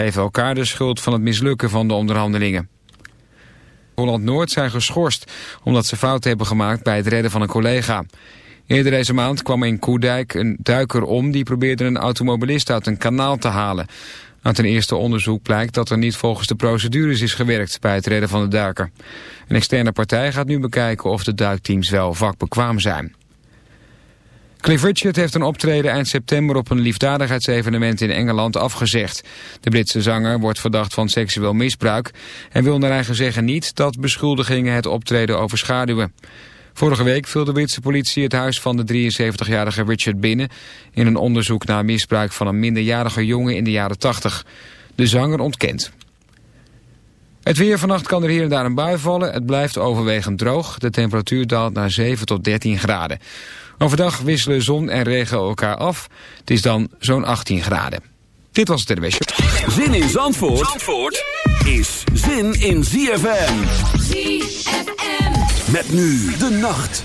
geven elkaar de schuld van het mislukken van de onderhandelingen. Holland-Noord zijn geschorst omdat ze fouten hebben gemaakt bij het redden van een collega. Eerder deze maand kwam in Koerdijk een duiker om die probeerde een automobilist uit een kanaal te halen. Uit een eerste onderzoek blijkt dat er niet volgens de procedures is gewerkt bij het redden van de duiker. Een externe partij gaat nu bekijken of de duikteams wel vakbekwaam zijn. Cliff Richard heeft een optreden eind september op een liefdadigheidsevenement in Engeland afgezegd. De Britse zanger wordt verdacht van seksueel misbruik en wil naar eigen zeggen niet dat beschuldigingen het optreden overschaduwen. Vorige week viel de Britse politie het huis van de 73-jarige Richard binnen... in een onderzoek naar misbruik van een minderjarige jongen in de jaren 80. De zanger ontkent. Het weer vannacht kan er hier en daar een bui vallen. Het blijft overwegend droog. De temperatuur daalt naar 7 tot 13 graden. Overdag wisselen zon en regen elkaar af. Het is dan zo'n 18 graden. Dit was het NWS Zin in Zandvoort, Zandvoort is zin in ZFM. ZFM. Met nu de nacht.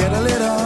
get a little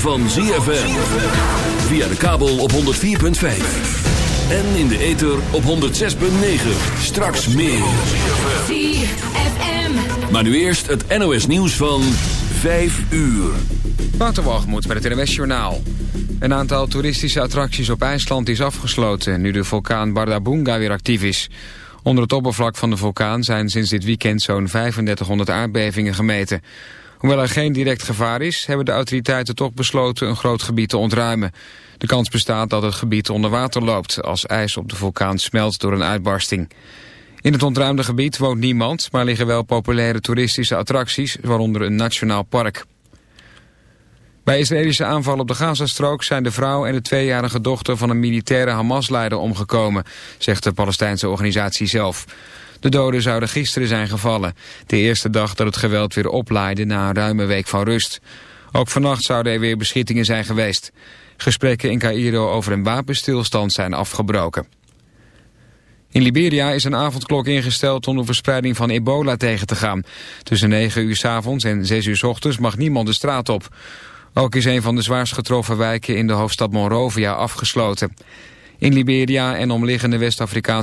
van ZFM. Via de kabel op 104.5. En in de ether op 106.9. Straks meer. ZFM. Maar nu eerst het NOS nieuws van 5 uur. Waterwalgemoed bij het NOS Journaal. Een aantal toeristische attracties op IJsland is afgesloten... nu de vulkaan Bardabunga weer actief is. Onder het oppervlak van de vulkaan zijn sinds dit weekend zo'n 3500 aardbevingen gemeten... Hoewel er geen direct gevaar is, hebben de autoriteiten toch besloten een groot gebied te ontruimen. De kans bestaat dat het gebied onder water loopt als ijs op de vulkaan smelt door een uitbarsting. In het ontruimde gebied woont niemand, maar liggen wel populaire toeristische attracties, waaronder een nationaal park. Bij Israëlische aanval op de Gazastrook zijn de vrouw en de tweejarige dochter van een militaire Hamas-leider omgekomen, zegt de Palestijnse organisatie zelf. De doden zouden gisteren zijn gevallen. De eerste dag dat het geweld weer oplaaide na een ruime week van rust. Ook vannacht zouden er weer beschietingen zijn geweest. Gesprekken in Cairo over een wapenstilstand zijn afgebroken. In Liberia is een avondklok ingesteld om de verspreiding van ebola tegen te gaan. Tussen 9 uur s avonds en 6 uur s ochtends mag niemand de straat op. Ook is een van de zwaarst getroffen wijken in de hoofdstad Monrovia afgesloten. In Liberia en omliggende West-Afrikaanse